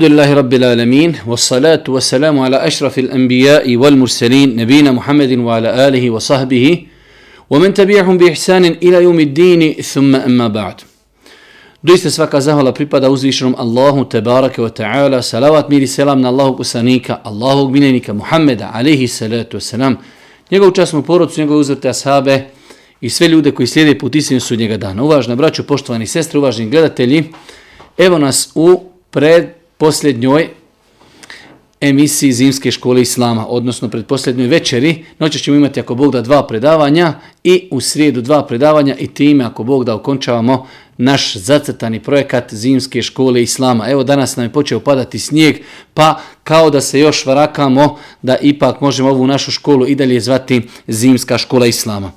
الحمد لله رب العالمين والصلاة والسلام على أشرف الأنبياء والمرسلين نبينا محمد وعلى آله وصحبه ومن تبعهم بإحسان إلى يوم الدين ثم أما بعد Doista svaka zahvala pripada uzvišenom Allahu tebarake wa ta'ala, salavat miri selam na Allahog usanika, Allahog minenika Muhammeda, alihi salatu wasalam, njegovu časnu porodcu, njegove uzvrte ashabe i sve ljude koji slijede put istinu su njega dana. Uvažna braću, poštovani sestre, uvažni gledatelji, evo nas u pred posljednjoj emisiji Zimske škole Islama, odnosno pred posljednjoj večeri. Noće ćemo imati, ako Bog da, dva predavanja i u srijedu dva predavanja i time, ako Bog da, okončavamo naš zacrtani projekat Zimske škole Islama. Evo danas nam je počeo padati snijeg, pa kao da se još varakamo da ipak možemo ovu našu školu i dalje zvati Zimska škola Islama.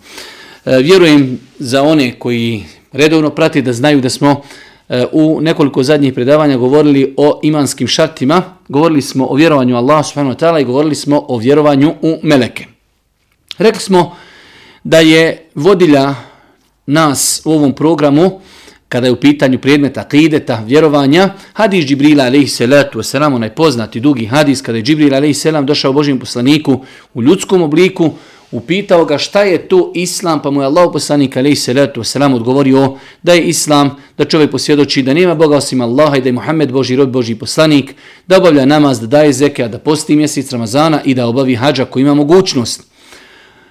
E, vjerujem za one koji redovno prati da znaju da smo E, u nekoliko zadnjih predavanja govorili o imanskim šartima, govorili smo o vjerovanju Allah subhanahu wa ta'ala i govorili smo o vjerovanju u meleke. Rekli smo da je vodilja nas u ovom programu, kada je u pitanju predmeta akideta, vjerovanja, hadis Džibrila alaihi salatu wasalam, onaj poznati dugi hadis, kada je Džibrila alaihi salam došao Božijem poslaniku u ljudskom obliku, upitao ga šta je to islam, pa mu je Allah poslanik alaihi salatu wasalam odgovorio da je islam, da čovjek posvjedoči da nema Boga osim Allaha i da je Muhammed Boži rob Boži poslanik, da obavlja namaz, da daje zeke, da posti mjesec Ramazana i da obavi hađa koji ima mogućnost.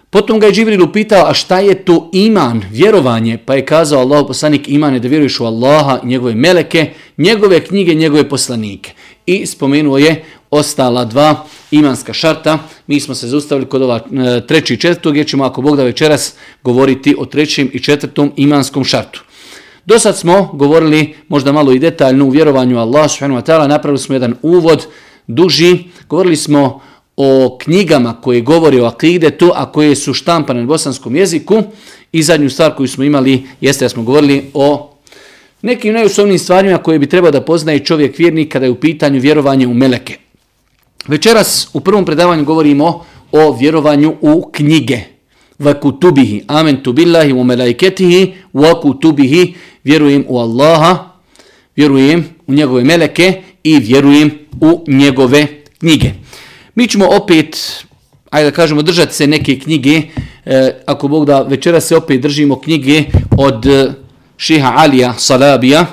Potom ga je Džibril upitao, a šta je to iman, vjerovanje? Pa je kazao Allah poslanik, iman je da vjeruješ u Allaha, njegove meleke, njegove knjige, njegove poslanike. I spomenuo je ostala dva imanska šarta. Mi smo se zaustavili kod ova e, treći i četvrtog, jer ćemo ako Bog da večeras govoriti o trećem i četvrtom imanskom šartu. Do sad smo govorili možda malo i detaljno u vjerovanju Allah subhanahu wa ta'ala, napravili smo jedan uvod duži, govorili smo o knjigama koje govori o akidetu, a koje su štampane na bosanskom jeziku i zadnju stvar koju smo imali jeste da smo govorili o nekim najuslovnim stvarima koje bi trebao da poznaje čovjek vjernik kada je u pitanju vjerovanje u meleke. Večeras u prvom predavanju govorimo o vjerovanju u knjige. Va kutubihi, amen tu billahi, u melaiketihi, va kutubihi, vjerujem u Allaha, vjerujem u njegove meleke i vjerujem u njegove knjige. Mi ćemo opet, ajde da kažemo, držati se neke knjige, e, ako Bog da večera se opet držimo knjige od e, Šeha Alija Salabija,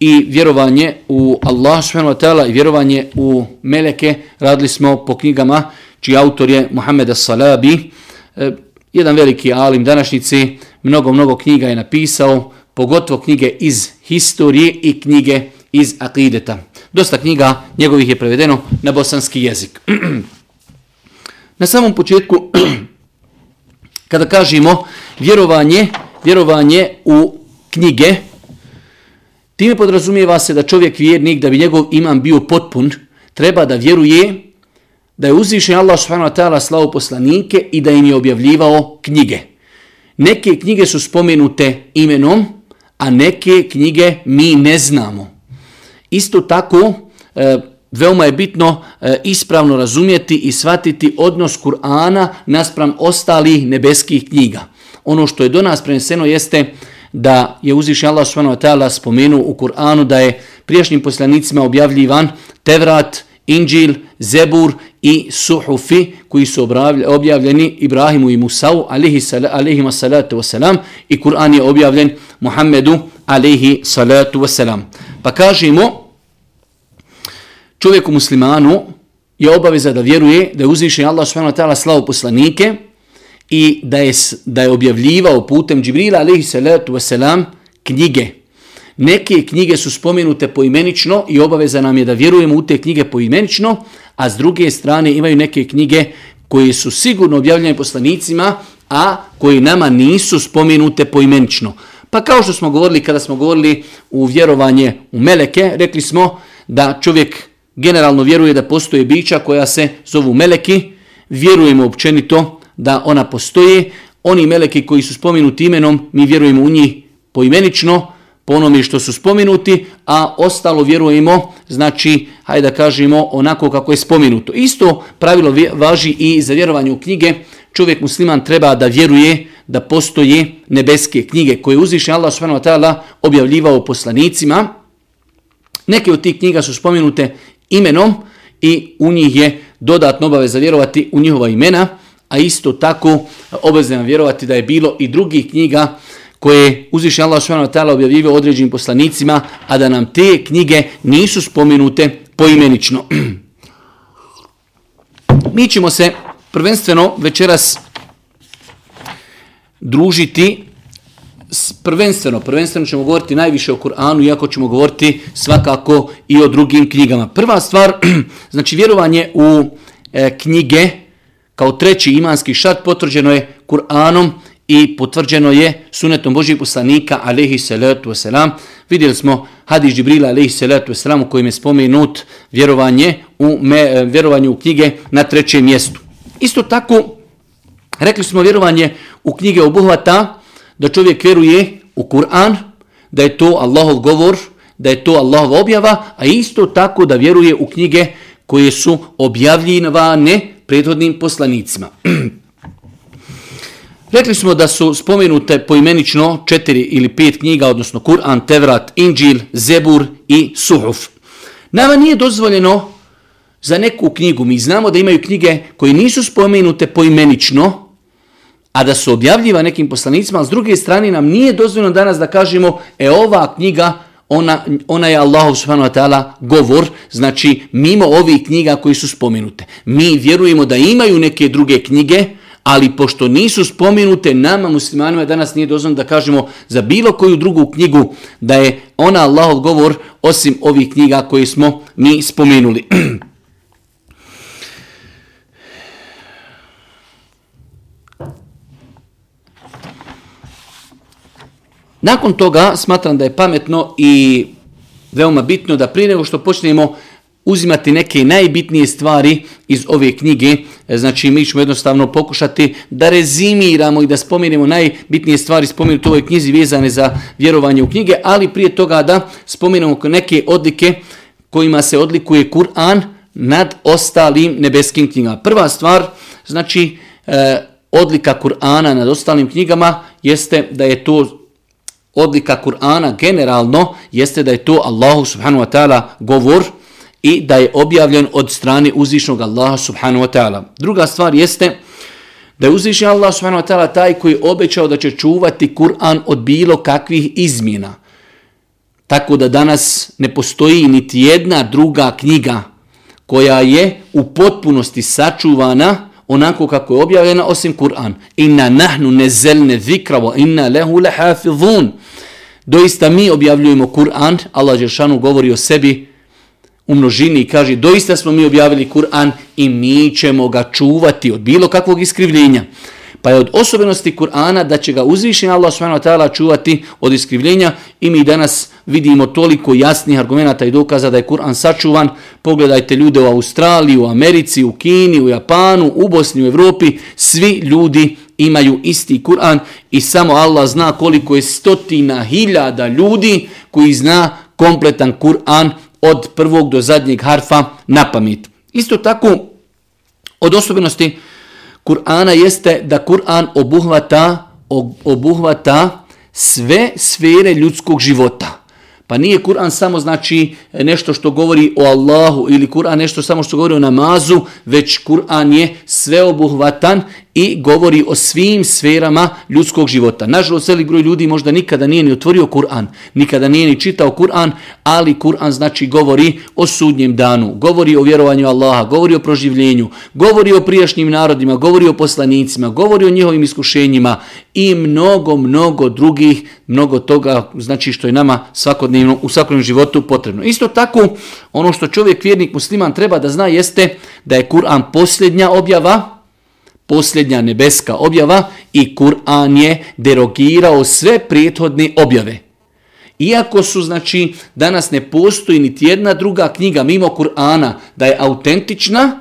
i vjerovanje u Allah subhanahu wa ta'ala i vjerovanje u meleke radili smo po knjigama čiji autor je Muhammed Salabi, e, jedan veliki alim današnjici, mnogo, mnogo knjiga je napisao, pogotovo knjige iz historije i knjige iz akideta. Dosta knjiga njegovih je prevedeno na bosanski jezik. na samom početku, kada kažemo vjerovanje, vjerovanje u knjige, Time podrazumijeva se da čovjek vjernik, da bi njegov iman bio potpun, treba da vjeruje da je uzvišen Allah subhanahu wa ta'ala slavu poslanike i da im je objavljivao knjige. Neke knjige su spomenute imenom, a neke knjige mi ne znamo. Isto tako, e, veoma je bitno e, ispravno razumjeti i shvatiti odnos Kur'ana naspram ostalih nebeskih knjiga. Ono što je do nas preneseno jeste da je uzvišen Allah subhanahu wa ta'ala spomenuo u Kur'anu da je prijašnjim poslanicima objavljivan Tevrat, Inđil, Zebur i Suhufi koji su objavljeni Ibrahimu i Musau alihima salatu wasalam i Kur'an je objavljen Muhammedu alihi salatu wasalam. Pa kažemo čovjeku muslimanu je obaveza da vjeruje da je uzvišen Allah subhanahu wa ta'ala slavu poslanike i da je, da je objavljivao putem Džibrila alaihi salatu wasalam knjige. Neke knjige su spomenute poimenično i obaveza nam je da vjerujemo u te knjige poimenično, a s druge strane imaju neke knjige koje su sigurno objavljene poslanicima, a koji nama nisu spomenute poimenično. Pa kao što smo govorili kada smo govorili u vjerovanje u meleke, rekli smo da čovjek generalno vjeruje da postoje bića koja se zovu meleki, vjerujemo općenito da ona postoje. Oni meleki koji su spomenuti imenom, mi vjerujemo u njih poimenično, po onome što su spomenuti, a ostalo vjerujemo, znači, hajde da kažemo, onako kako je spomenuto. Isto pravilo važi i za vjerovanje u knjige. Čovjek musliman treba da vjeruje da postoje nebeske knjige koje uzviše Allah subhanahu wa ta'ala objavljivao poslanicima. Neke od tih knjiga su spomenute imenom i u njih je dodatno obaveza vjerovati u njihova imena, a isto tako obavezno vjerovati da je bilo i drugih knjiga koje uzviše Allah s.w.t. objavljivao određenim poslanicima, a da nam te knjige nisu spomenute poimenično. Mi ćemo se prvenstveno večeras družiti prvenstveno, prvenstveno ćemo govoriti najviše o Kur'anu, iako ćemo govoriti svakako i o drugim knjigama. Prva stvar, znači vjerovanje u e, knjige kao treći imanski šat potvrđeno je Kur'anom i potvrđeno je sunetom Božih poslanika alaihi salatu wasalam. Vidjeli smo hadis Džibrila alaihi salatu wasalam u kojem je spomenut vjerovanje u, me, vjerovanje u knjige na trećem mjestu. Isto tako, rekli smo vjerovanje u knjige obuhvata da čovjek vjeruje u Kur'an, da je to Allahov govor, da je to Allahova objava, a isto tako da vjeruje u knjige koje su objavljivane prethodnim poslanicima. Rekli smo da su spomenute poimenično četiri ili pet knjiga, odnosno Kur'an, Tevrat, Inđil, Zebur i Suhuf. Nama nije dozvoljeno za neku knjigu, mi znamo da imaju knjige koje nisu spomenute poimenično, a da su objavljiva nekim poslanicima, ali s druge strane nam nije dozvoljeno danas da kažemo e ova knjiga ona, ona je Allah subhanahu wa ta'ala govor, znači mimo ovih knjiga koji su spomenute. Mi vjerujemo da imaju neke druge knjige, ali pošto nisu spomenute nama muslimanima danas nije dozvoljeno da kažemo za bilo koju drugu knjigu da je ona Allahov govor osim ovih knjiga koje smo mi spomenuli. Nakon toga smatram da je pametno i veoma bitno da prije nego što počnemo uzimati neke najbitnije stvari iz ove knjige, e, znači mi ćemo jednostavno pokušati da rezimiramo i da spomenemo najbitnije stvari spomenuti u ovoj knjizi vezane za vjerovanje u knjige, ali prije toga da spomenemo neke odlike kojima se odlikuje Kur'an nad ostalim nebeskim knjigama. Prva stvar, znači e, odlika Kur'ana nad ostalim knjigama jeste da je to odlika Kur'ana generalno jeste da je to Allahu subhanahu wa ta'ala govor i da je objavljen od strane uzvišnog Allaha subhanahu wa ta'ala. Druga stvar jeste da je uzvišen Allah subhanahu wa ta'ala taj koji je obećao da će čuvati Kur'an od bilo kakvih izmjena. Tako da danas ne postoji niti jedna druga knjiga koja je u potpunosti sačuvana onako kako je objavljena osim Kur'an. Inna nahnu nezelne zikra wa inna lehu lehafidhun. Doista mi objavljujemo Kur'an, Allah Žešanu govori o sebi u množini i kaže doista smo mi objavili Kur'an i mi ćemo ga čuvati od bilo kakvog iskrivljenja. Pa je od osobenosti Kur'ana da će ga uzvišen Allah subhanahu wa ta'ala čuvati od iskrivljenja i mi danas vidimo toliko jasnih argumenta i dokaza da je Kur'an sačuvan. Pogledajte ljude u Australiji, u Americi, u Kini, u Japanu, u Bosni, u Evropi. Svi ljudi imaju isti Kur'an i samo Allah zna koliko je stotina hiljada ljudi koji zna kompletan Kur'an od prvog do zadnjeg harfa na pamet. Isto tako, od osobenosti Kur'ana jeste da Kur'an obuhvata, obuhvata sve sfere ljudskog života. Pa nije Kur'an samo znači nešto što govori o Allahu ili Kur'an nešto samo što govori o namazu, već Kur'an je sveobuhvatan i govori o svim sferama ljudskog života. Nažalost, velik broj ljudi možda nikada nije ni otvorio Kur'an, nikada nije ni čitao Kur'an, ali Kur'an znači govori o sudnjem danu, govori o vjerovanju Allaha, govori o proživljenju, govori o prijašnjim narodima, govori o poslanicima, govori o njihovim iskušenjima i mnogo, mnogo drugih, mnogo toga znači što je nama svakodnevno u svakodnevnom životu potrebno. Isto tako, ono što čovjek, vjernik, musliman treba da zna jeste da je Kur'an posljednja objava, posljednja nebeska objava i Kur'an je derogirao sve prethodne objave. Iako su, znači, danas ne postoji niti jedna druga knjiga mimo Kur'ana da je autentična,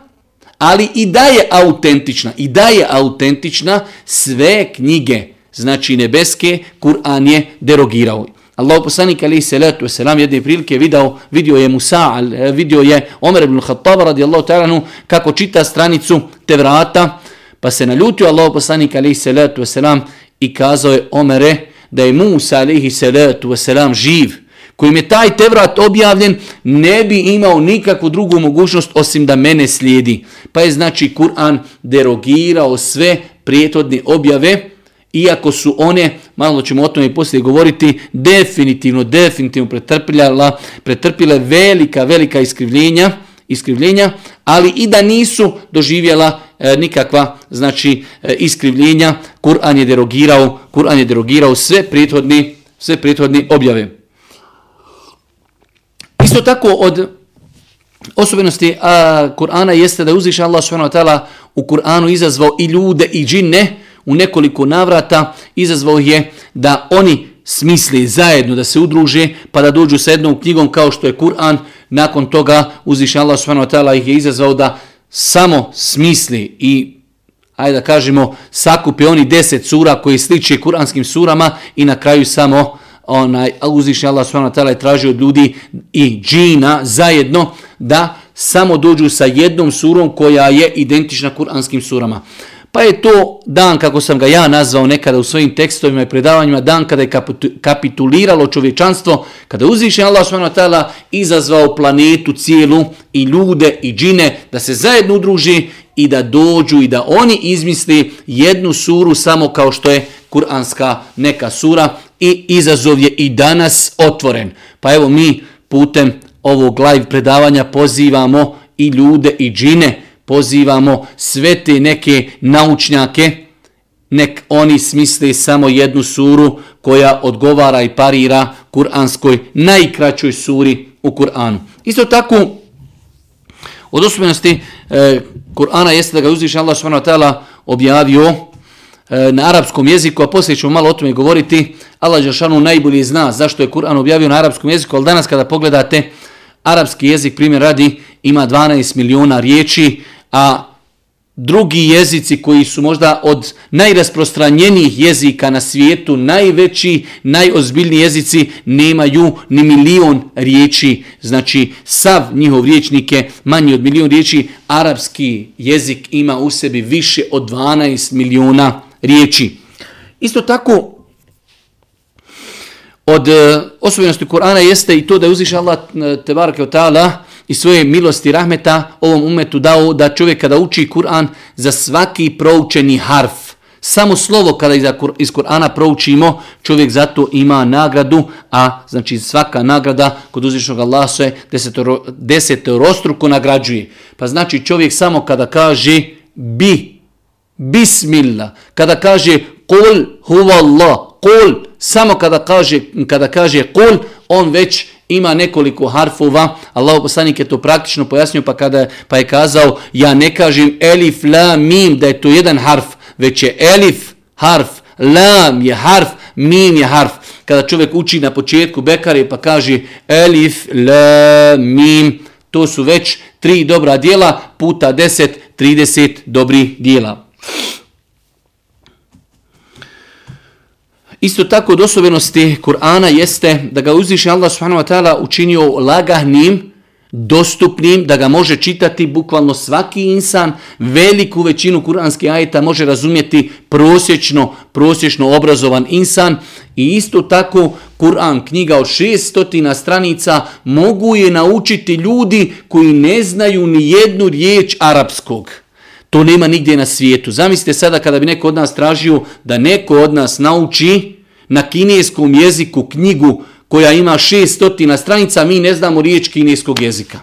ali i da je autentična, i da je autentična, sve knjige, znači nebeske, Kur'an je derogirao. Allah poslanik alaihi salatu wasalam jedne prilike video, vidio je Musa, eh, vidio je Omer ibn Khattab radijallahu ta'ala kako čita stranicu Tevrata, Pa se naljutio Allah poslanik alaihi salatu wasalam i kazao je Omere da je Musa alaihi salatu wasalam živ. kojim je taj Tevrat objavljen, ne bi imao nikakvu drugu mogućnost osim da mene slijedi. Pa je znači Kur'an derogirao sve prijetodne objave, iako su one, malo ćemo o tome i poslije govoriti, definitivno, definitivno pretrpila, pretrpile velika, velika iskrivljenja, iskrivljenja, ali i da nisu doživjela e, nikakva znači e, iskrivljenja, Kur'an je derogirao, Kur'an je derogirao sve prethodne sve prethodne objave. Isto tako od osobenosti Kur'ana jeste da je uzviš Allah subhanahu wa ta'ala u Kur'anu izazvao i ljude i džinne u nekoliko navrata, izazvao je da oni smisli zajedno da se udruže pa da dođu sa jednom knjigom kao što je Kur'an, nakon toga uzviš Allah subhanahu wa ta'ala ih je izazvao da samo smisli i ajde da kažemo, sakupe oni deset sura koji sliče kuranskim surama i na kraju samo onaj uzvišnji Allah subhanahu wa ta'ala je tražio od ljudi i džina zajedno da samo dođu sa jednom surom koja je identična kuranskim surama. Pa je to dan, kako sam ga ja nazvao nekada u svojim tekstovima i predavanjima, dan kada je kapituliralo čovječanstvo, kada je uzvišen Allah s.w.t. izazvao planetu cijelu i ljude i džine da se zajedno udruži i da dođu i da oni izmisli jednu suru samo kao što je kuranska neka sura i izazov je i danas otvoren. Pa evo mi putem ovog live predavanja pozivamo i ljude i džine, pozivamo sve te neke naučnjake, nek oni smisle samo jednu suru koja odgovara i parira kuranskoj najkraćoj suri u Kur'anu. Isto tako, od osobenosti e, Kur'ana jeste da ga uzviše Allah s.w.t. objavio e, na arapskom jeziku, a poslije ćemo malo o tome govoriti. Allah Žešanu najbolje zna zašto je Kur'an objavio na arapskom jeziku, ali danas kada pogledate arapski jezik, primjer radi, ima 12 miliona riječi, a drugi jezici koji su možda od najrasprostranjenijih jezika na svijetu, najveći, najozbiljniji jezici, nemaju ni milion riječi. Znači, sav njihov riječnik je manji od milion riječi. Arapski jezik ima u sebi više od 12 miliona riječi. Isto tako, od e, osobenosti Kur'ana jeste i to da je uzviša Allah e, tebarake ta'ala i svoje milosti rahmeta ovom umetu dao da čovjek kada uči Kur'an za svaki proučeni harf, samo slovo kada iz Kur'ana proučimo, čovjek zato ima nagradu, a znači svaka nagrada kod uzvišnog Allaha se desetoro, desetorostruko nagrađuje. Pa znači čovjek samo kada kaže bi, bismillah, kada kaže kul huvallah, kul, samo kada kaže, kada kaže kul, on već ima nekoliko harfova. Allah poslanik je to praktično pojasnio pa kada pa je kazao ja ne kažem elif la mim da je to jedan harf, već je elif harf, lam je harf, mim je harf. Kada čovjek uči na početku bekare pa kaže elif la mim, to su već tri dobra dijela puta 10, 30 dobrih dijela. Isto tako od osobenosti Kur'ana jeste da ga uzviše Allah subhanahu wa ta'ala učinio lagahnim, dostupnim, da ga može čitati bukvalno svaki insan, veliku većinu kuranskih ajeta može razumjeti prosječno, prosječno obrazovan insan i isto tako Kur'an, knjiga od 600 stranica, mogu je naučiti ljudi koji ne znaju ni jednu riječ arapskog. To nema nigdje na svijetu. Zamislite sada kada bi neko od nas tražio da neko od nas nauči na kineskom jeziku knjigu koja ima 600 stranica, mi ne znamo riječ kineskog jezika.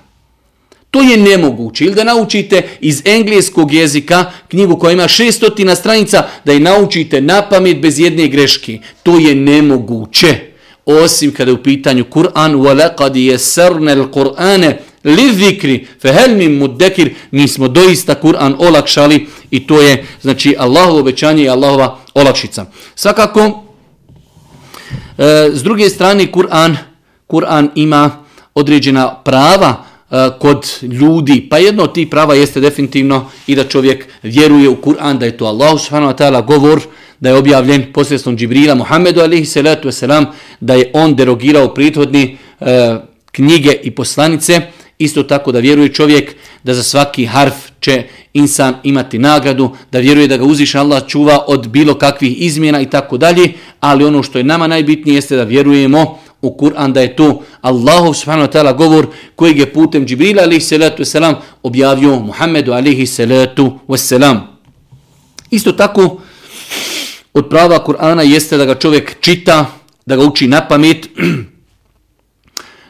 To je nemoguće. Ili da naučite iz engleskog jezika knjigu koja ima 600 stranica, da je naučite na pamet bez jedne greške. To je nemoguće. Osim kada je u pitanju Kur'an, وَلَقَدْ يَسَرْنَ الْقُرْآنَ li zikri fe min mudekir nismo doista Kur'an olakšali i to je znači Allahovo obećanje i Allahova olakšica. Svakako e, s druge strane Kur'an Kur'an ima određena prava e, kod ljudi. Pa jedno od tih prava jeste definitivno i da čovjek vjeruje u Kur'an da je to Allah subhanahu wa ta'ala govor da je objavljen posredstvom Džibrila Muhammedu alihi salatu wasalam da je on derogirao prithodni e, knjige i poslanice, isto tako da vjeruje čovjek da za svaki harf će insan imati nagradu, da vjeruje da ga uziš Allah čuva od bilo kakvih izmjena i tako dalje, ali ono što je nama najbitnije jeste da vjerujemo u Kur'an da je to Allahov subhanahu wa ta'ala govor kojeg je putem Džibrila alaihi salatu wasalam objavio Muhammedu alaihi salatu wasalam. Isto tako od prava Kur'ana jeste da ga čovjek čita, da ga uči na pamet,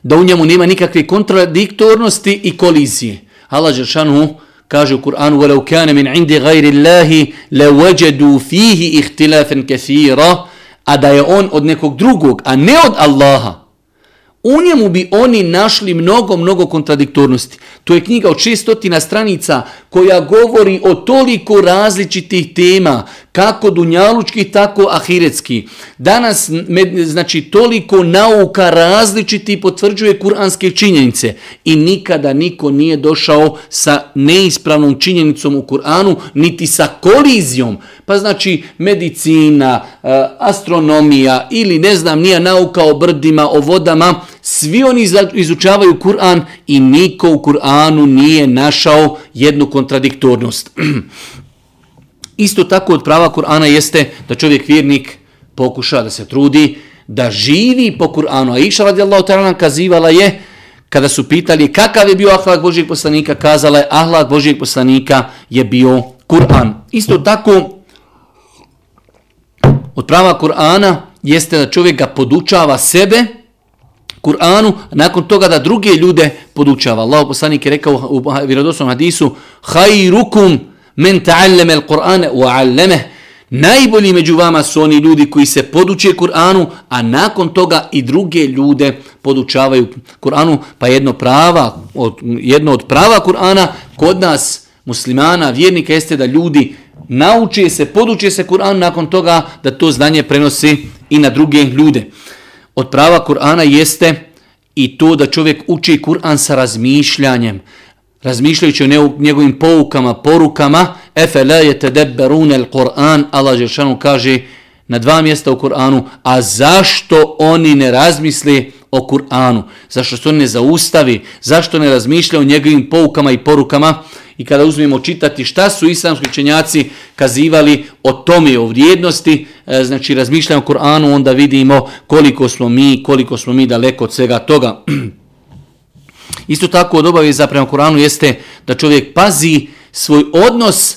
da u njemu nema nikakve kontradiktornosti i kolizije. Allah Žešanu kaže u Kur'anu وَلَوْ كَانَ مِنْ عِنْدِ غَيْرِ اللَّهِ لَوَجَدُوا فِيهِ اِخْتِلَافًا كَثِيرًا a da je on od nekog drugog, a ne od Allaha, u njemu bi oni našli mnogo, mnogo kontradiktornosti. To je knjiga od 600 stranica koja govori o toliko različitih tema, kako dunjalučki, tako ahiretski. Danas, znači, toliko nauka različiti potvrđuje kuranske činjenice i nikada niko nije došao sa neispravnom činjenicom u Kur'anu, niti sa kolizijom. Pa znači, medicina, eh, astronomija ili ne znam, nije nauka o brdima, o vodama, svi oni izučavaju Kur'an i niko u Kur'anu nije našao jednu kontradiktornost. Isto tako od prava Kur'ana jeste da čovjek vjernik pokuša da se trudi, da živi po Kur'anu. A iša radijallahu ta'ala kazivala je, kada su pitali kakav je bio ahlak Božijeg poslanika, kazala je ahlak Božijeg poslanika je bio Kur'an. Isto tako od prava Kur'ana jeste da čovjek ga podučava sebe, Kur'anu, nakon toga da druge ljude podučava. Allah poslanik je rekao u vjerodosnom hadisu Hayrukum men ta'allama al-Qur'ana wa 'allamahu. Najbolji među vama su oni ljudi koji se poduče Kur'anu, a nakon toga i druge ljude podučavaju Kur'anu, pa jedno prava, od, jedno od prava Kur'ana kod nas muslimana, vjernika jeste da ljudi nauče se, poduče se Kur'an nakon toga da to znanje prenosi i na druge ljude. Od prava Kur'ana jeste i to da čovjek uči Kur'an sa razmišljanjem, razmišljajući o njegovim poukama, porukama, efe la je tedebberune l-Kur'an, Allah Žešanu kaže na dva mjesta u Kur'anu, a zašto oni ne razmisli o Kur'anu? Zašto se on ne zaustavi? Zašto ne razmišlja o njegovim poukama i porukama? i kada uzmemo čitati šta su islamski učenjaci kazivali o tome, o vrijednosti, e, znači razmišljamo o Kur'anu, onda vidimo koliko smo mi, koliko smo mi daleko od svega toga. Isto tako od obaveza prema Kur'anu jeste da čovjek pazi svoj odnos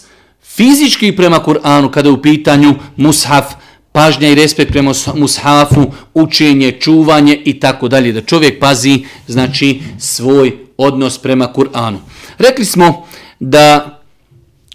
fizički prema Kur'anu kada je u pitanju mushaf, pažnja i respekt prema mushafu, učenje, čuvanje i tako dalje. Da čovjek pazi znači svoj odnos prema Kur'anu. Rekli smo da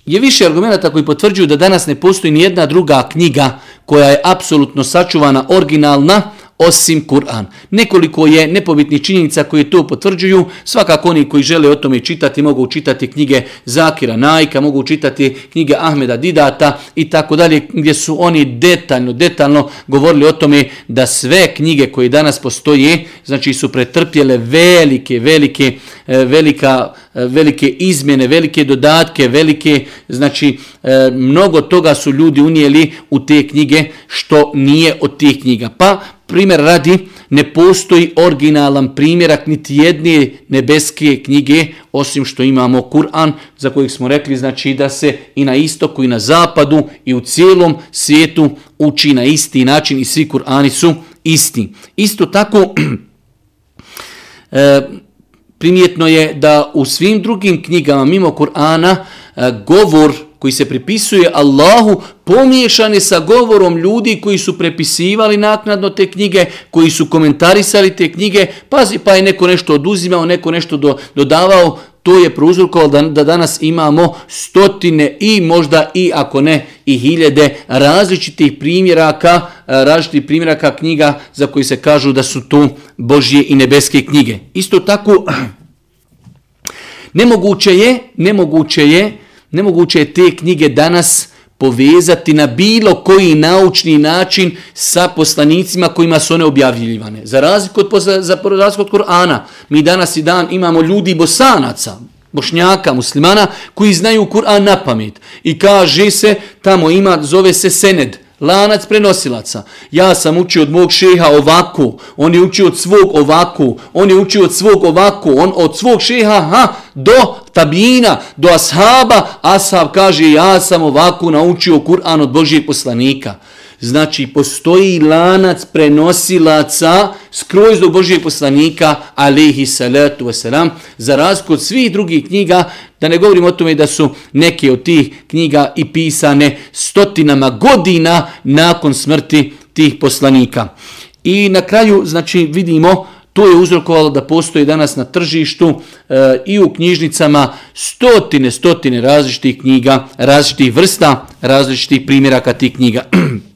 je više argumenta koji potvrđuju da danas ne postoji ni jedna druga knjiga koja je apsolutno sačuvana, originalna, osim Kur'an. Nekoliko je nepobitnih činjenica koje to potvrđuju. Svakako oni koji žele o tome čitati mogu čitati knjige Zakira Najka, mogu čitati knjige Ahmeda Didata i tako dalje, gdje su oni detaljno, detaljno govorili o tome da sve knjige koje danas postoje, znači su pretrpjele velike, velike, e, velika, e, velike izmjene, velike dodatke, velike, znači e, mnogo toga su ljudi unijeli u te knjige što nije od tih knjiga. Pa primjer radi, ne postoji originalan primjerak niti jedne nebeske knjige, osim što imamo Kur'an, za kojeg smo rekli znači da se i na istoku i na zapadu i u cijelom svijetu uči na isti način i svi Kur'ani su isti. Isto tako, e, primjetno je da u svim drugim knjigama mimo Kur'ana e, govor koji se pripisuje Allahu pomiješani sa govorom ljudi koji su prepisivali naknadno te knjige, koji su komentarisali te knjige, pazi pa je neko nešto oduzimao, neko nešto do, dodavao, to je prouzrokovalo da, da danas imamo stotine i možda i ako ne i hiljede različitih primjeraka, e, različitih primjeraka knjiga za koji se kažu da su to Božje i nebeske knjige. Isto tako, nemoguće je, nemoguće je, Nemoguće je te knjige danas povezati na bilo koji naučni način sa poslanicima kojima su one objavljivane. Za razliku od, za razliku od Korana, mi danas i dan imamo ljudi bosanaca, bošnjaka, muslimana, koji znaju Kur'an na pamet. I kaže se, tamo ima, zove se Sened, Lanac prenosilaca. Ja sam učio od mog šeha ovako, on je učio od svog ovako, on je učio od svog ovako, on od svog šeha ha, do tabina, do ashaba, ashab kaže ja sam ovako naučio Kur'an od Božijeg poslanika. Znači, postoji lanac prenosilaca skroz do Božijeg poslanika, alihi salatu wasalam, za razliku od svih drugih knjiga, da ne govorim o tome da su neke od tih knjiga i pisane stotinama godina nakon smrti tih poslanika. I na kraju, znači, vidimo, to je uzrokovalo da postoji danas na tržištu e, i u knjižnicama stotine, stotine različitih knjiga, različitih vrsta, različitih primjeraka tih knjiga.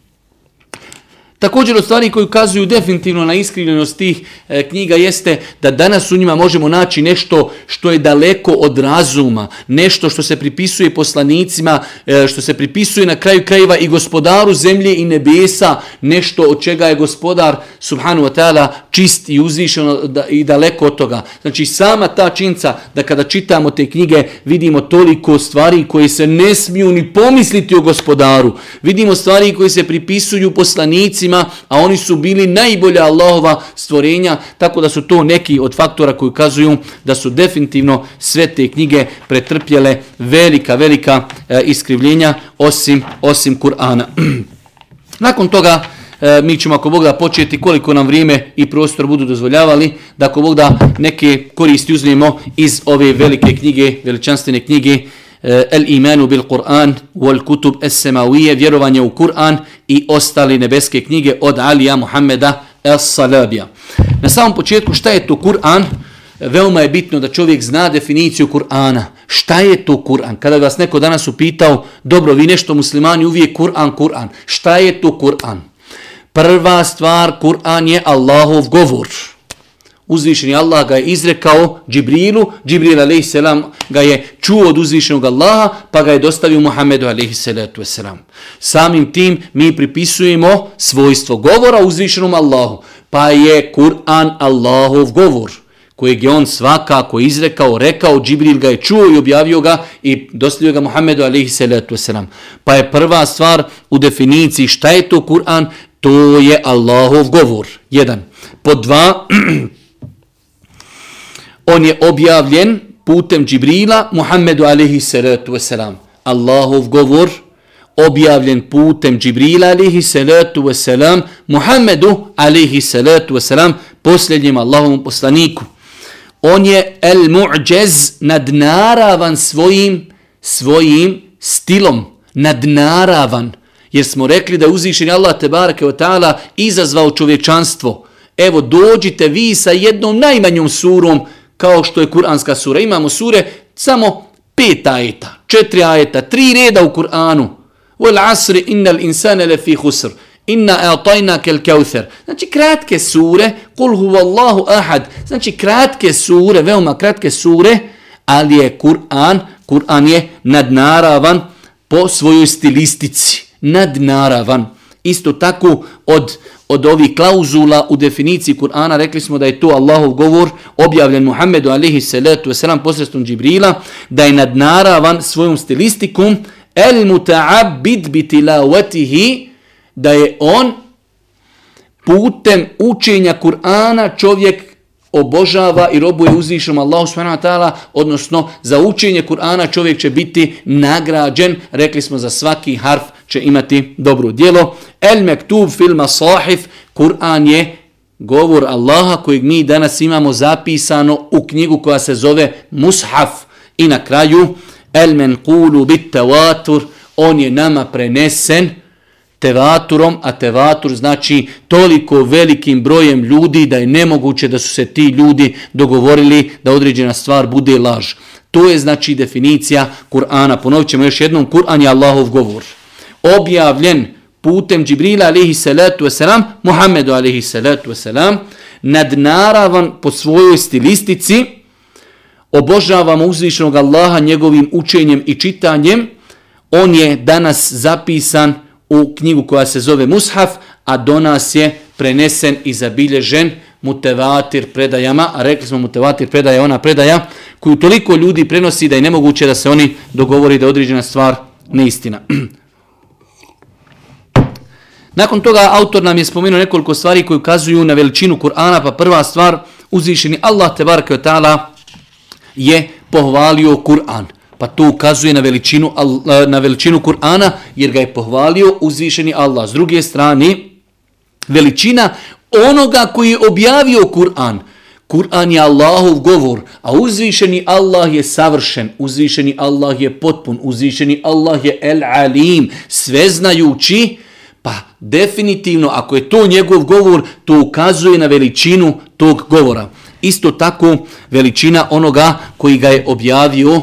Također od stvari koji ukazuju definitivno na iskrivljenost tih e, knjiga jeste da danas u njima možemo naći nešto što je daleko od razuma, nešto što se pripisuje poslanicima, e, što se pripisuje na kraju krajeva i gospodaru zemlje i nebesa, nešto od čega je gospodar subhanu wa ta'ala čist i uzvišen da, i daleko od toga. Znači sama ta činca da kada čitamo te knjige vidimo toliko stvari koje se ne smiju ni pomisliti o gospodaru. Vidimo stvari koje se pripisuju poslanicima ljudima, a oni su bili najbolja Allahova stvorenja, tako da su to neki od faktora koji ukazuju da su definitivno sve te knjige pretrpjele velika, velika e, iskrivljenja osim, osim Kur'ana. Nakon toga, e, mi ćemo ako Bog da početi koliko nam vrijeme i prostor budu dozvoljavali, da ako Bog da neke koristi uzmemo iz ove velike knjige, veličanstvene knjige, Eh, el imanu bil Kur'an wal kutub es semavije, vjerovanje u Kur'an i ostali nebeske knjige od Alija Muhammeda es Salabija. Na samom početku šta je to Kur'an? Veoma je bitno da čovjek zna definiciju Kur'ana. Šta je to Kur'an? Kada vas neko danas upitao, dobro, vi nešto muslimani uvijek Kur'an, Kur'an. Šta je to Kur'an? Prva stvar, Kur'an je Allahov govor uzvišeni Allah ga je izrekao Džibrilu, Džibril a.s. ga je čuo od uzvišenog Allaha, pa ga je dostavio Muhammedu a.s. Samim tim mi pripisujemo svojstvo govora uzvišenom Allahu, pa je Kur'an Allahov govor kojeg je on svakako izrekao, rekao, Džibril ga je čuo i objavio ga i dostavio ga Muhammedu a.s. Pa je prva stvar u definiciji šta je to Kur'an, to je Allahov govor. Jedan. Po dva, on je objavljen putem Džibrila Muhammedu alaihi salatu wasalam. Allahov govor objavljen putem Džibrila alaihi salatu wasalam Muhammedu alaihi salatu wasalam posljednjem Allahovom poslaniku. On je el mu'đez nadnaravan svojim svojim stilom, nadnaravan. Jer smo rekli da uzvišen Allah tebareke ve wa ta'ala izazvao čovječanstvo. Evo dođite vi sa jednom najmanjom surom kao što je kuranska sura. Imamo sure samo pet ajeta, četiri ajeta, tri reda u Kur'anu. Wal asri innal insane lefi husr. Inna a'tajna kel kauther. Znači kratke sure, kul huvallahu ahad. Znači kratke sure, veoma kratke sure, ali je Kur'an, Kur'an je nadnaravan po svojoj stilistici. Nadnaravan. Isto tako od od ovih klauzula u definiciji Kur'ana, rekli smo da je to Allahov govor objavljen Muhammedu alihi salatu wasalam posredstvom Džibrila, da je nadnaravan svojom stilistikom el muta'abid bitilawatihi da je on putem učenja Kur'ana čovjek obožava i robuje uzvišom Allahu subhanahu wa ta'ala, odnosno za učenje Kur'ana čovjek će biti nagrađen, rekli smo za svaki harf će imati dobro djelo. El mektub filma sahif, Kur'an je govor Allaha kojeg mi danas imamo zapisano u knjigu koja se zove Mushaf. I na kraju, el men kulu bit tevatur, on je nama prenesen tevaturom, a tevatur znači toliko velikim brojem ljudi da je nemoguće da su se ti ljudi dogovorili da određena stvar bude laž. To je znači definicija Kur'ana. Ponovit ćemo još jednom, Kur'an je Allahov govor objavljen putem Džibrila alaihi salatu wasalam, Muhammedu alaihi salatu wasalam, nadnaravan po svojoj stilistici, obožavamo uzvišenog Allaha njegovim učenjem i čitanjem, on je danas zapisan u knjigu koja se zove Mushaf, a do nas je prenesen i zabilježen mutevatir predajama, a rekli smo mutevatir predaja ona predaja koju toliko ljudi prenosi da je nemoguće da se oni dogovori da je određena stvar neistina. Nakon toga autor nam je spomenuo nekoliko stvari koje ukazuju na veličinu Kur'ana, pa prva stvar uzvišeni Allah te barke ta'ala je pohvalio Kur'an. pa to ukazuje na veličinu, eh, na veličinu Kur'ana, jer ga je pohvalio uzvišeni Allah. S druge strane, veličina onoga koji je objavio Kur'an. Kur'an je Allahov govor, a uzvišeni Allah je savršen, uzvišeni Allah je potpun, uzvišeni Allah je el-alim, sveznajući, pa definitivno ako je to njegov govor, to ukazuje na veličinu tog govora. Isto tako veličina onoga koji ga je objavio,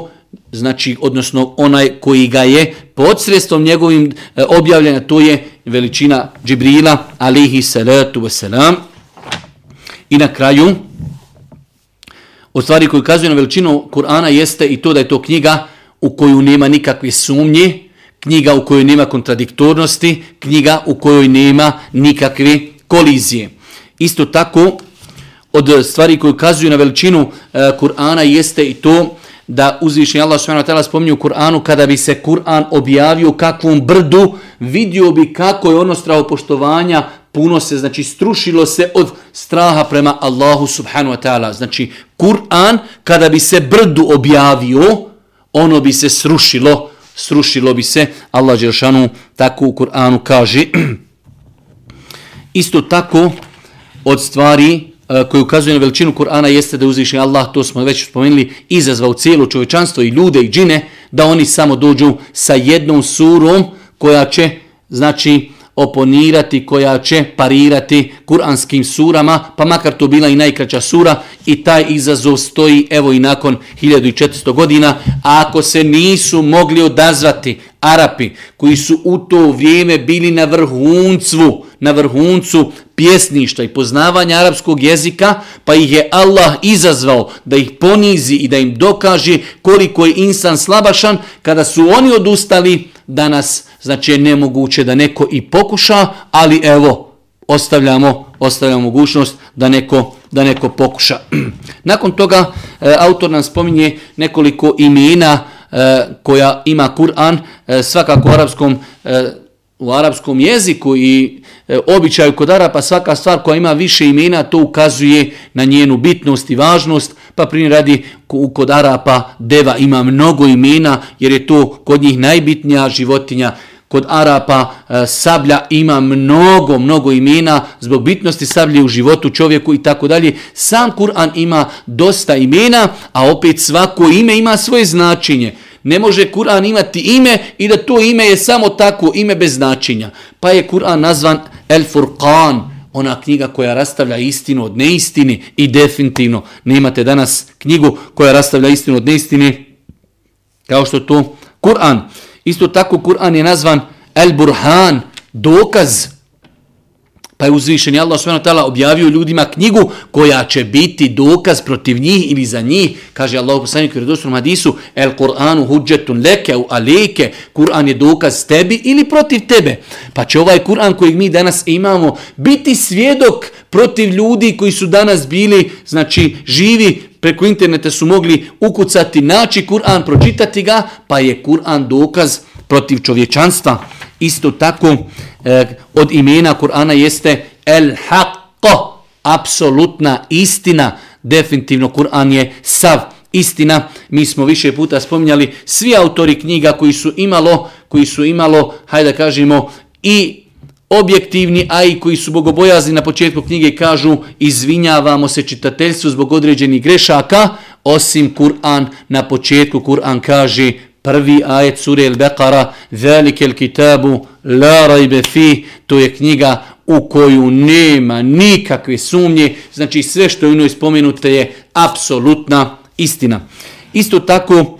znači odnosno onaj koji ga je pod sredstvom njegovim e, to je veličina Džibrila, alihi salatu wasalam. I na kraju, od stvari koji kazuju na veličinu Kur'ana jeste i to da je to knjiga u koju nema nikakve sumnje, knjiga u kojoj nema kontradiktornosti, knjiga u kojoj nema nikakve kolizije. Isto tako, od stvari koje ukazuju na veličinu e, Kur'ana jeste i to da uzvišnji Allah s.w.t. spominje u Kur'anu kada bi se Kur'an objavio kakvom brdu, vidio bi kako je ono straho poštovanja puno se, znači strušilo se od straha prema Allahu subhanu wa ta'ala. Znači, Kur'an kada bi se brdu objavio, ono bi se srušilo, srušilo bi se. Allah Đeršanu tako u Kur'anu kaže. Isto tako, od stvari e, koje koji ukazuje na veličinu Kur'ana jeste da uzviše Allah, to smo već spomenuli, izazvao cijelo čovečanstvo i ljude i džine, da oni samo dođu sa jednom surom koja će, znači, oponirati, koja će parirati kuranskim surama, pa makar to bila i najkraća sura i taj izazov stoji evo i nakon 1400 godina. A ako se nisu mogli odazvati Arapi koji su u to vrijeme bili na vrhuncu, na vrhuncu pjesništa i poznavanja arapskog jezika, pa ih je Allah izazvao da ih ponizi i da im dokaže koliko je insan slabašan, kada su oni odustali, danas znači je nemoguće da neko i pokuša, ali evo, ostavljamo, ostavljamo mogućnost da neko, da neko pokuša. Nakon toga, e, autor nam spominje nekoliko imena e, koja ima Kur'an, e, svakako u arapskom e, u arapskom jeziku i e, običaju kod Arapa svaka stvar koja ima više imena to ukazuje na njenu bitnost i važnost pa primjer radi kod Arapa deva ima mnogo imena jer je to kod njih najbitnija životinja kod Arapa e, sablja ima mnogo, mnogo imena zbog bitnosti sablje u životu čovjeku i tako dalje. Sam Kur'an ima dosta imena, a opet svako ime ima svoje značenje. Ne može Kur'an imati ime i da to ime je samo tako ime bez značenja. Pa je Kur'an nazvan El Furqan, ona knjiga koja rastavlja istinu od neistini i definitivno nemate danas knjigu koja rastavlja istinu od neistini kao što to Kur'an. Isto tako Kur'an je nazvan El Burhan, dokaz Pa je uzvišen Allah s.w.t. objavio ljudima knjigu koja će biti dokaz protiv njih ili za njih. Kaže Allah poslanik u redosnom hadisu El Kur'anu huđetun leke u alike, Kur'an je dokaz tebi ili protiv tebe. Pa će ovaj Kur'an kojeg mi danas imamo biti svjedok protiv ljudi koji su danas bili znači živi preko interneta su mogli ukucati, naći Kur'an, pročitati ga, pa je Kur'an dokaz protiv čovječanstva. Isto tako, e, od imena Kur'ana jeste El Haqqa, apsolutna istina. Definitivno Kur'an je sav istina. Mi smo više puta spominjali svi autori knjiga koji su imalo, koji su imalo, hajde da kažemo, i objektivni, a i koji su bogobojazni na početku knjige kažu izvinjavamo se čitateljstvu zbog određenih grešaka, osim Kur'an na početku Kur'an kaže prvi ajet sure al-Baqara zalika al-kitabu la rayba fih, to je knjiga u koju nema nikakve sumnje. Znači sve što je u njoj spomenuto je apsolutna istina. Isto tako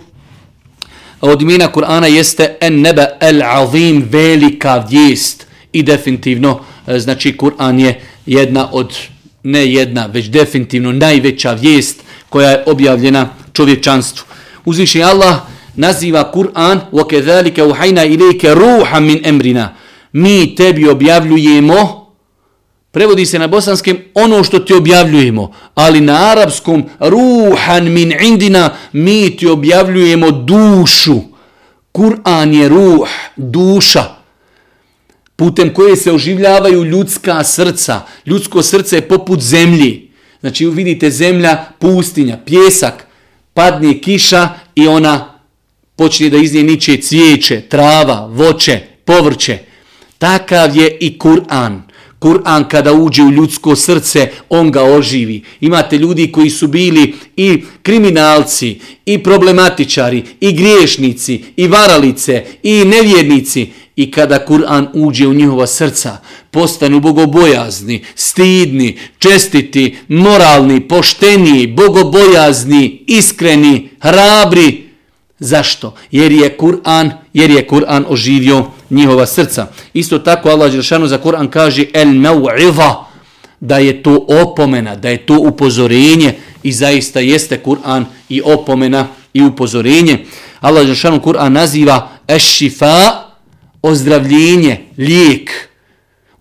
od imena Kur'ana jeste en nebe el azim, velika vijest. I definitivno e, znači Kur'an je jedna od ne jedna već definitivno najveća vijest koja je objavljena čovječanstvu. Uzviši Allah naziva Kur'an وَكَذَلِكَ وَحَيْنَا إِلَيْكَ رُوحًا مِنْ min mi tebi objavljujemo prevodi se na bosanskom ono što ti objavljujemo ali na arapskom ruhan min indina mi ti objavljujemo dušu. Kur'an je ruh duša putem koje se oživljavaju ljudska srca. Ljudsko srce je poput zemlji. Znači vidite zemlja pustinja pjesak padne kiša i ona počne da iz nje niče cvijeće, trava, voće, povrće. Takav je i Kur'an. Kur'an kada uđe u ljudsko srce, on ga oživi. Imate ljudi koji su bili i kriminalci, i problematičari, i griješnici, i varalice, i nevjernici. I kada Kur'an uđe u njihova srca, postanu bogobojazni, stidni, čestiti, moralni, pošteni, bogobojazni, iskreni, hrabri. Zašto? Jer je Kur'an, jer je Kur'an oživio njihova srca. Isto tako Allah Đelšanu za Kur'an kaže el mau'iza, da je to opomena, da je to upozorenje i zaista jeste Kur'an i opomena i upozorenje. Allah Đelšanu Kur'an naziva ešifa, ozdravljenje, lijek.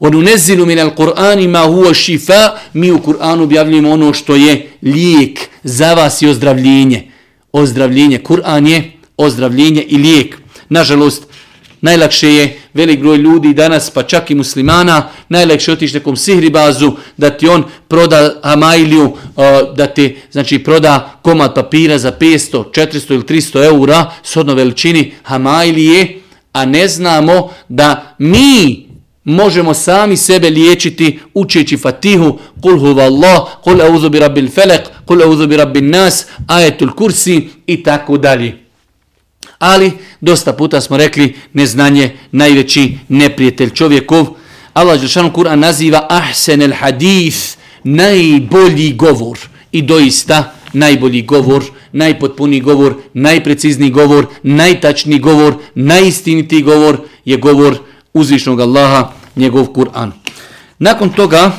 وَنُنَزِّلُ مِنَ الْقُرْآنِ مَا هُوَ شِفَا Mi u Kur'anu objavljujemo ono što je lijek za vas i ozdravljenje. Ozdravljenje. Kur'an je ozdravljenje i lijek. Nažalost, Najlakše je velik broj ljudi danas, pa čak i muslimana, najlakše otići nekom sihribazu da ti on proda amajliju, uh, da ti znači, proda komad papira za 500, 400 ili 300 eura s veličini amajlije, a ne znamo da mi možemo sami sebe liječiti učeći fatihu, kul huva Allah, kul auzu bi rabbil felek, kul auzu bi rabbil nas, ajetul kursi i tako dalje. Ali, dosta puta smo rekli, neznanje najveći neprijatelj čovjekov. Allah Žešanu Kur'an naziva ahsen el hadith, najbolji govor. I doista, najbolji govor, najpotpuniji govor, najprecizniji govor, najtačniji govor, najistinitiji govor je govor uzvišnog Allaha, njegov Kur'an. Nakon toga,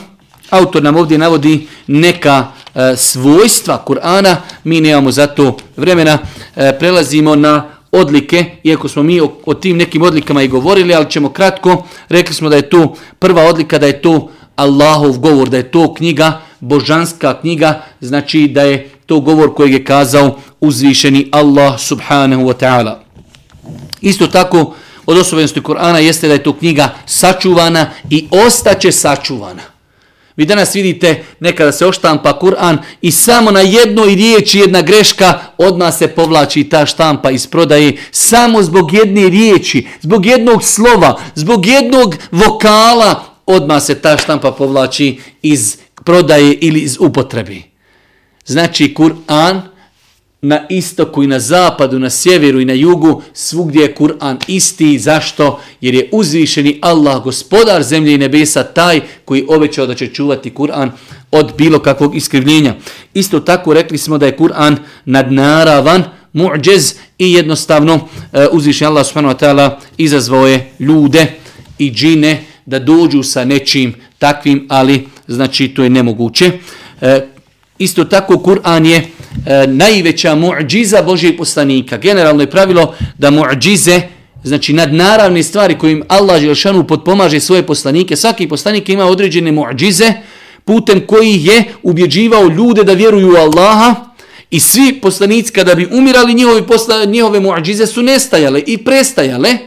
autor nam ovdje navodi neka e, svojstva Kur'ana, mi nemamo za to vremena, e, prelazimo na odlike, iako smo mi o, o tim nekim odlikama i govorili, ali ćemo kratko, rekli smo da je to prva odlika, da je to Allahov govor, da je to knjiga, božanska knjiga, znači da je to govor kojeg je kazao uzvišeni Allah subhanahu wa ta'ala. Isto tako, od osobenosti Kur'ana jeste da je to knjiga sačuvana i ostaće sačuvana. Vi danas vidite nekada se oštampa Kur'an i samo na jednoj riječi jedna greška odmah se povlači ta štampa iz prodaje samo zbog jedne riječi, zbog jednog slova, zbog jednog vokala odmah se ta štampa povlači iz prodaje ili iz upotrebi. Znači Kur'an na istoku i na zapadu, na sjeveru i na jugu, svugdje je Kur'an isti. Zašto? Jer je uzvišeni Allah, gospodar zemlje i nebesa, taj koji obećao da će čuvati Kur'an od bilo kakvog iskrivljenja. Isto tako rekli smo da je Kur'an nadnaravan, mu'đez i jednostavno e, uzvišeni Allah subhanahu wa ta'ala izazvao je ljude i džine da dođu sa nečim takvim, ali znači to je nemoguće. E, isto tako Kur'an je e, najveća mu'điza Božijeg poslanika. Generalno je pravilo da mu'đize, znači nadnaravne stvari kojim Allah Želšanu potpomaže svoje poslanike, svaki poslanik ima određene mu'đize putem koji je ubjeđivao ljude da vjeruju u Allaha i svi poslanici kada bi umirali njihove, posla, njihove mu'đize su nestajale i prestajale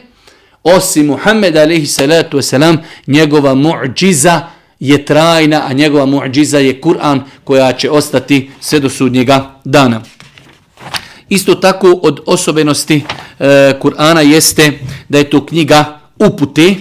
osim Muhammed alaihi salatu wasalam njegova mu'điza je trajna, a njegova muđiza je Kur'an koja će ostati sve do sudnjega dana. Isto tako od osobenosti e, Kur'ana jeste da je to knjiga upute,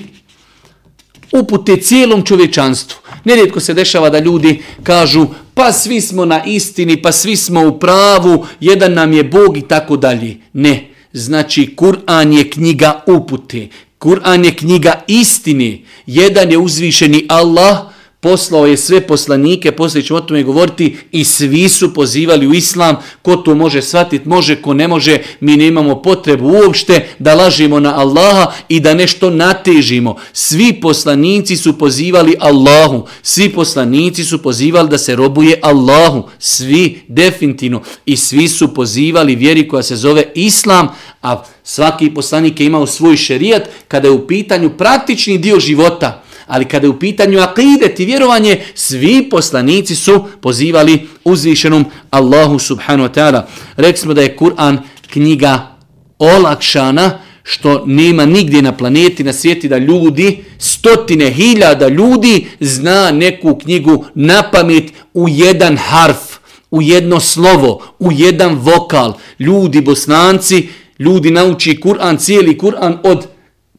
upute cijelom čovječanstvu. Nerijetko se dešava da ljudi kažu pa svi smo na istini, pa svi smo u pravu, jedan nam je Bog i tako dalje. Ne, znači Kur'an je knjiga upute, Kur'an je knjiga istine, jedan je uzvišeni Allah, poslao je sve poslanike, poslije ćemo o tome govoriti, i svi su pozivali u islam, ko to može shvatiti, može, ko ne može, mi ne imamo potrebu uopšte da lažimo na Allaha i da nešto natežimo. Svi poslanici su pozivali Allahu, svi poslanici su pozivali da se robuje Allahu, svi definitivno, i svi su pozivali vjeri koja se zove islam, a svaki poslanik je imao svoj šerijat kada je u pitanju praktični dio života, ali kada je u pitanju akidet i vjerovanje, svi poslanici su pozivali uzvišenom Allahu subhanu wa ta'ala. Rekli smo da je Kur'an knjiga olakšana, što nema nigdje na planeti, na svijeti da ljudi, stotine hiljada ljudi zna neku knjigu na pamet u jedan harf, u jedno slovo, u jedan vokal. Ljudi, bosnanci, ljudi nauči Kur'an, cijeli Kur'an od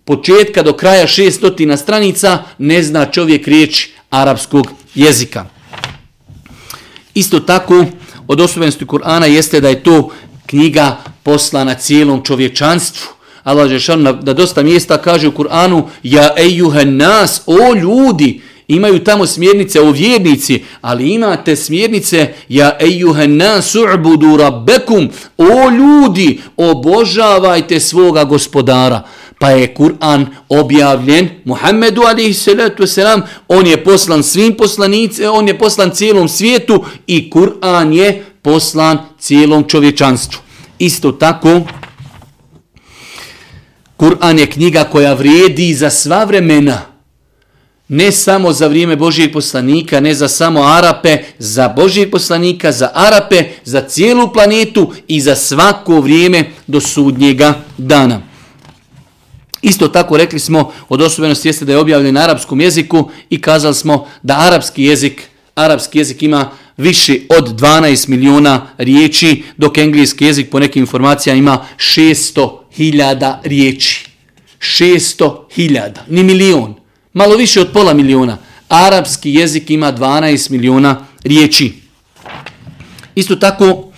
početka do kraja 600 stranica, ne zna čovjek riječ arapskog jezika. Isto tako, od osobenosti Kur'ana jeste da je to knjiga poslana cijelom čovječanstvu. Allah Žešan da dosta mjesta kaže u Kur'anu Ja ejuhen nas, o ljudi, imaju tamo smjernice o vjernici, ali imate smjernice Ja ejuhen nas, u'budu rabbekum, o ljudi, obožavajte svoga gospodara pa je Kur'an objavljen Muhammedu alaihi salatu wasalam, on je poslan svim poslanicima, on je poslan cijelom svijetu i Kur'an je poslan cijelom čovječanstvu. Isto tako, Kur'an je knjiga koja vrijedi za sva vremena, ne samo za vrijeme Božijeg poslanika, ne za samo Arape, za Božijeg poslanika, za Arape, za cijelu planetu i za svako vrijeme do sudnjega dana. Isto tako rekli smo od osobenosti jeste da je objavljen na arapskom jeziku i kazali smo da arapski jezik, arapski jezik ima više od 12 miliona riječi, dok engleski jezik po nekim informacijama ima 600.000 riječi. 600.000, ni milion, malo više od pola miliona. Arapski jezik ima 12 miliona riječi. Isto tako,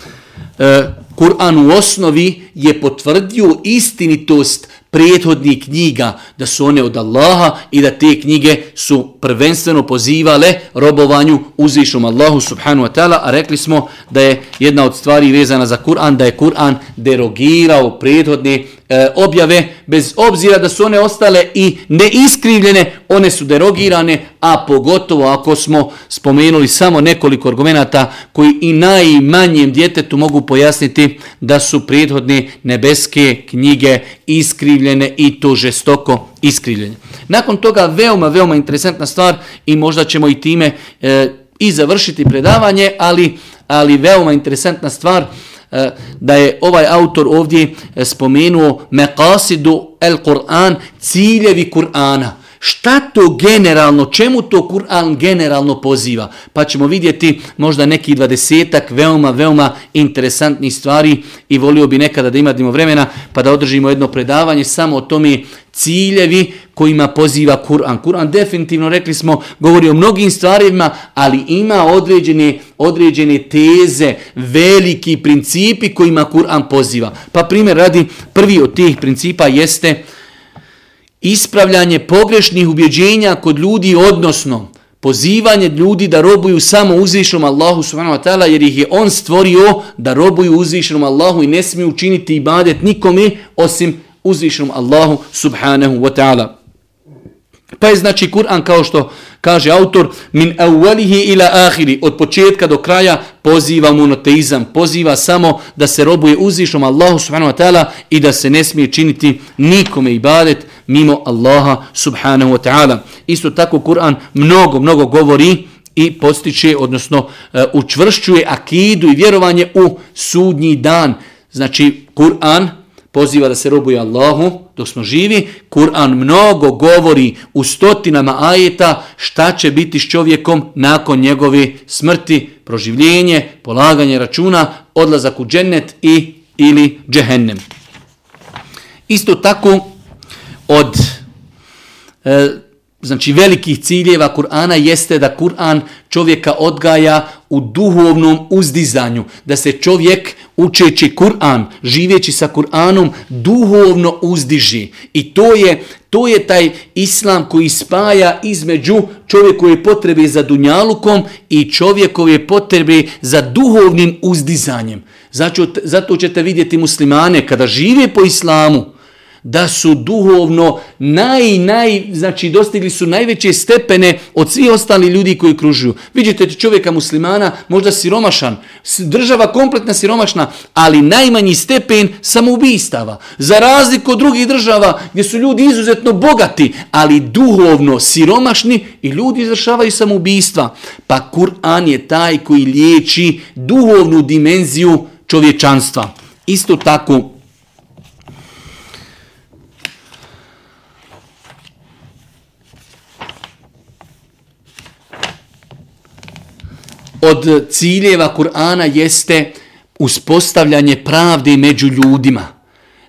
e, Kur'an u osnovi je potvrdio istinitost prethodnih knjiga, da su one od Allaha i da te knjige su prvenstveno pozivale robovanju uzvišom Allahu subhanu wa ta'ala, a rekli smo da je jedna od stvari vezana za Kur'an, da je Kur'an derogirao prethodne e, objave, bez obzira da su one ostale i neiskrivljene, one su derogirane, a pogotovo ako smo spomenuli samo nekoliko argumenta koji i najmanjem djetetu mogu pojasniti da su prethodne nebeske knjige iskrivljene i to žestoko iskrivljene. Nakon toga veoma, veoma interesantna stvar i možda ćemo i time e, i završiti predavanje, ali, ali veoma interesantna stvar, E, da je ovaj autor ovdje e, spomenuo meqasidu el Kur'an, ciljevi Kur'ana. Šta to generalno, čemu to Kur'an generalno poziva? Pa ćemo vidjeti možda neki dvadesetak veoma, veoma interesantnih stvari i volio bi nekada da imadimo vremena pa da održimo jedno predavanje samo o tome ciljevi kojima poziva Kur'an. Kur'an definitivno, rekli smo, govori o mnogim stvarima, ali ima određene, određene teze, veliki principi kojima Kur'an poziva. Pa primjer radi, prvi od tih principa jeste ispravljanje pogrešnih ubjeđenja kod ljudi, odnosno pozivanje ljudi da robuju samo uzvišnom Allahu subhanahu wa ta'ala, jer ih je on stvorio da robuju uzvišnom Allahu i ne smiju učiniti ibadet nikome osim uzvišnom Allahu subhanahu wa ta'ala. Pa je znači Kur'an kao što kaže autor min awwalihi ila akhiri od početka do kraja poziva monoteizam, poziva samo da se robuje uzvišom Allahu subhanahu wa ta'ala i da se ne smije činiti nikome ibadet mimo Allaha subhanahu wa ta'ala. Isto tako Kur'an mnogo, mnogo govori i postiče, odnosno e, učvršćuje akidu i vjerovanje u sudnji dan. Znači, Kur'an poziva da se robuje Allahu dok smo živi. Kur'an mnogo govori u stotinama ajeta šta će biti s čovjekom nakon njegove smrti, proživljenje, polaganje računa, odlazak u džennet i ili džehennem. Isto tako od e, znači velikih ciljeva Kur'ana jeste da Kur'an čovjeka odgaja u duhovnom uzdizanju, da se čovjek učeći Kur'an, živeći sa Kur'anom, duhovno uzdiži. I to je to je taj islam koji spaja između čovjekove potrebe za dunjalukom i čovjekove potrebe za duhovnim uzdizanjem. Zato, zato ćete vidjeti muslimane kada žive po islamu, da su duhovno naj, naj, znači dostigli su najveće stepene od svih ostali ljudi koji kružuju. Vidite čovjeka muslimana, možda siromašan, država kompletna siromašna, ali najmanji stepen samoubistava. Za razliku od drugih država gdje su ljudi izuzetno bogati, ali duhovno siromašni i ljudi izvršavaju samoubistva. Pa Kur'an je taj koji liječi duhovnu dimenziju čovječanstva. Isto tako, od ciljeva Kur'ana jeste uspostavljanje pravde među ljudima.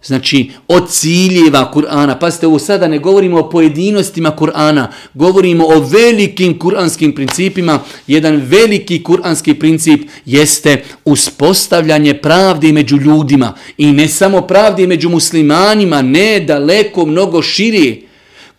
znači od ciljeva Kur'ana. Pazite, ovo sada ne govorimo o pojedinostima Kur'ana, govorimo o velikim kuranskim principima. Jedan veliki kuranski princip jeste uspostavljanje pravde među ljudima. I ne samo pravde među muslimanima, ne daleko, mnogo širije.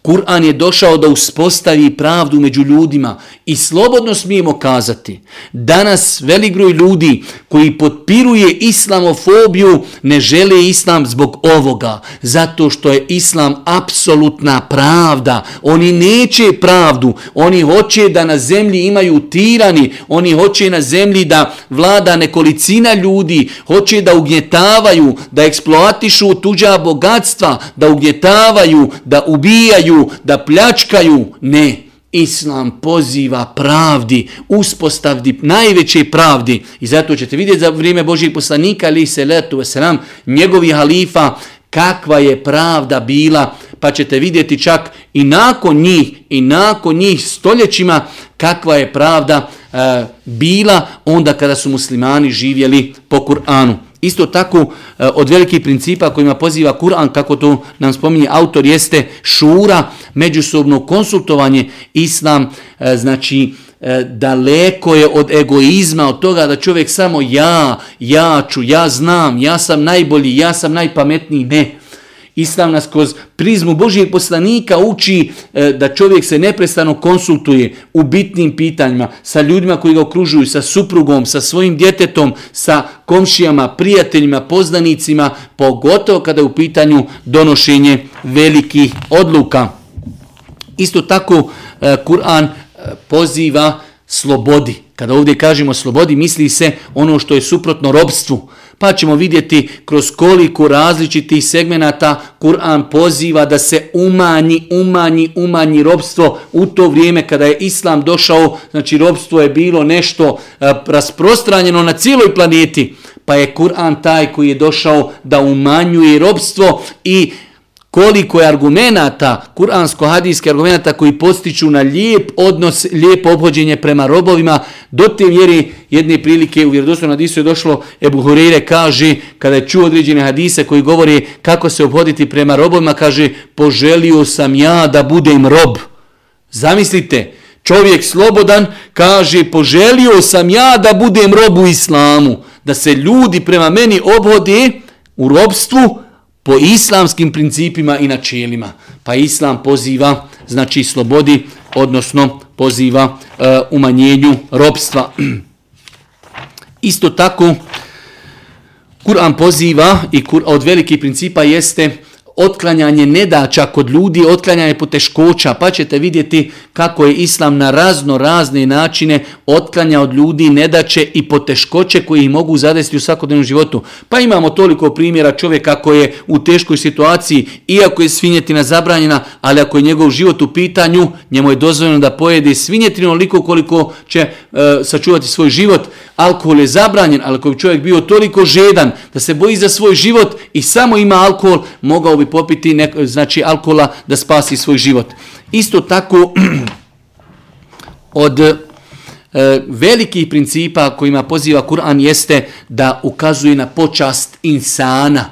Kur'an je došao da uspostavi pravdu među ljudima i slobodno smijemo kazati, danas velik broj ljudi koji potpiruje islamofobiju ne žele islam zbog ovoga, zato što je islam apsolutna pravda. Oni neće pravdu, oni hoće da na zemlji imaju tirani, oni hoće na zemlji da vlada nekolicina ljudi, hoće da ugnjetavaju, da eksploatišu tuđa bogatstva, da ugnjetavaju, da ubijaju, da pljačkaju. Ne, Islam poziva pravdi, uspostavdi najveće pravdi. I zato ćete vidjeti za vrijeme Božih poslanika, ali se letu veselam, njegovi halifa, kakva je pravda bila, pa ćete vidjeti čak i nakon njih, i nakon njih stoljećima, kakva je pravda e, bila onda kada su muslimani živjeli po Kur'anu. Isto tako eh, od velikih principa kojima poziva Kur'an, kako to nam spominje autor, jeste šura, međusobno konsultovanje, islam, eh, znači eh, daleko je od egoizma, od toga da čovjek samo ja, ja ću, ja znam, ja sam najbolji, ja sam najpametniji, ne. Islam nas kroz prizmu Božijeg poslanika uči e, da čovjek se neprestano konsultuje u bitnim pitanjima sa ljudima koji ga okružuju, sa suprugom, sa svojim djetetom, sa komšijama, prijateljima, poznanicima, pogotovo kada je u pitanju donošenje velikih odluka. Isto tako e, Kur'an e, poziva slobodi. Kada ovdje kažemo slobodi, misli se ono što je suprotno robstvu pa ćemo vidjeti kroz koliko različitih segmenata Kur'an poziva da se umanji, umanji, umanji robstvo u to vrijeme kada je Islam došao, znači robstvo je bilo nešto e, rasprostranjeno na cijeloj planeti, pa je Kur'an taj koji je došao da umanjuje robstvo i koliko je argumenata, kuransko-hadijske argumenata koji postiču na lijep odnos, lijepo obhođenje prema robovima, do te mjeri jedne prilike u vjerodostojnom hadisu je došlo, Ebu Hureyre kaže, kada je čuo određene hadise koji govori kako se obhoditi prema robovima, kaže, poželio sam ja da budem rob. Zamislite, čovjek slobodan kaže, poželio sam ja da budem rob u islamu, da se ljudi prema meni obhode u robstvu, po islamskim principima i načelima. Pa islam poziva, znači slobodi, odnosno poziva e, umanjenju robstva. Isto tako, Kur'an poziva i kur, od velikih principa jeste otklanjanje nedača kod ljudi, otklanjanje poteškoća, pa ćete vidjeti kako je Islam na razno razne načine otklanja od ljudi nedače i poteškoće koje ih mogu zadesiti u svakodnevnom životu. Pa imamo toliko primjera čovjeka koji je u teškoj situaciji, iako je svinjetina zabranjena, ali ako je njegov život u pitanju, njemu je dozvoljeno da pojede svinjetinu oliko koliko će e, sačuvati svoj život. Alkohol je zabranjen, ali ako bi čovjek bio toliko žedan da se boji za svoj život i samo ima alkohol, mogao bi popiti nek, znači alkohola da spasi svoj život. Isto tako od e, velikih principa kojima poziva Kur'an jeste da ukazuje na počast insana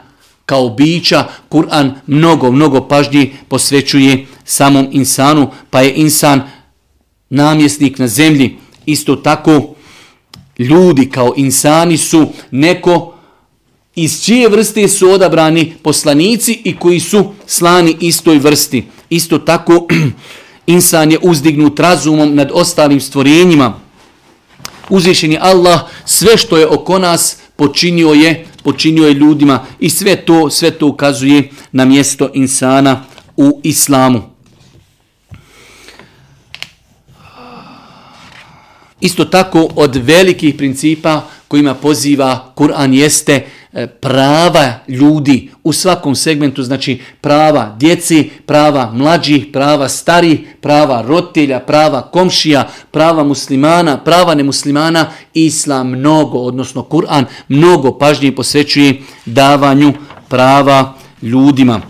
kao bića. Kur'an mnogo, mnogo pažnji posvećuje samom insanu, pa je insan namjesnik na zemlji. Isto tako ljudi kao insani su neko iz čije vrste su odabrani poslanici i koji su slani istoj vrsti. Isto tako, insan je uzdignut razumom nad ostalim stvorenjima. Uzvišen je Allah, sve što je oko nas počinio je, počinio je ljudima i sve to, sve to ukazuje na mjesto insana u islamu. Isto tako od velikih principa kojima poziva Kur'an jeste E, prava ljudi u svakom segmentu, znači prava djeci, prava mlađih, prava stari, prava rotelja, prava komšija, prava muslimana, prava nemuslimana, islam mnogo, odnosno Kur'an, mnogo pažnje posvećuje davanju prava ljudima.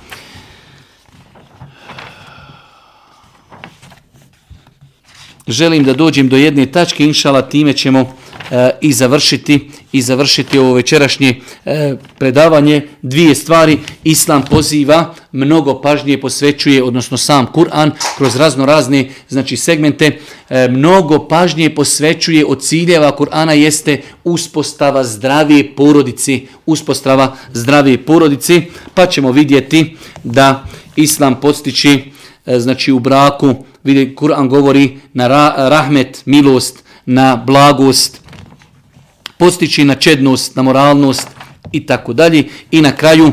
Želim da dođem do jedne tačke, inšala, time ćemo e, i završiti i završiti ovo večerašnje e, predavanje. Dvije stvari. Islam poziva, mnogo pažnje posvećuje, odnosno sam Kur'an, kroz razno razne znači, segmente, e, mnogo pažnje posvećuje od ciljeva Kur'ana jeste uspostava zdravije porodici, uspostava zdravije porodici, pa ćemo vidjeti da Islam postići e, znači u braku, vidi Kur'an govori na ra, rahmet, milost, na blagost, postići na čednost, na moralnost i tako dalje. I na kraju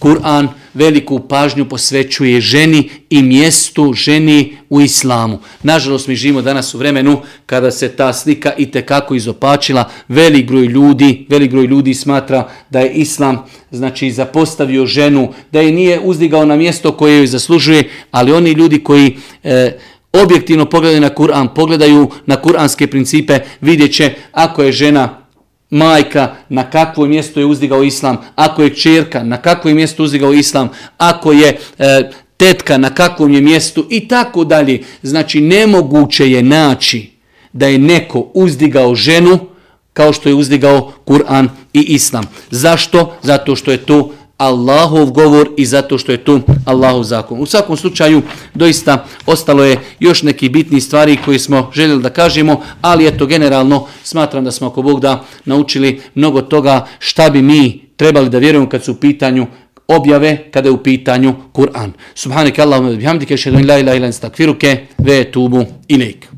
Kur'an veliku pažnju posvećuje ženi i mjestu ženi u islamu. Nažalost, mi živimo danas u vremenu kada se ta slika i tekako izopačila. Velik broj ljudi, velik broj ljudi smatra da je islam znači zapostavio ženu, da je nije uzdigao na mjesto koje joj zaslužuje, ali oni ljudi koji e, objektivno pogledaju na Kur'an, pogledaju na kuranske principe, vidjet će ako je žena majka, na kakvo mjesto je uzdigao islam, ako je čerka, na kakvo je mjesto uzdigao islam, ako je e, tetka, na kakvom je mjestu i tako dalje. Znači, nemoguće je naći da je neko uzdigao ženu kao što je uzdigao Kur'an i Islam. Zašto? Zato što je to Allahov govor i zato što je tu Allahov zakon. U svakom slučaju, doista, ostalo je još neki bitni stvari koje smo željeli da kažemo, ali eto, generalno, smatram da smo ako Bog da naučili mnogo toga šta bi mi trebali da vjerujemo kad su u pitanju objave, kada je u pitanju Kur'an. Subhanak Allahumma bihamdike, šedun la ilaha ilan stakfiruke, ve tubu ilaik.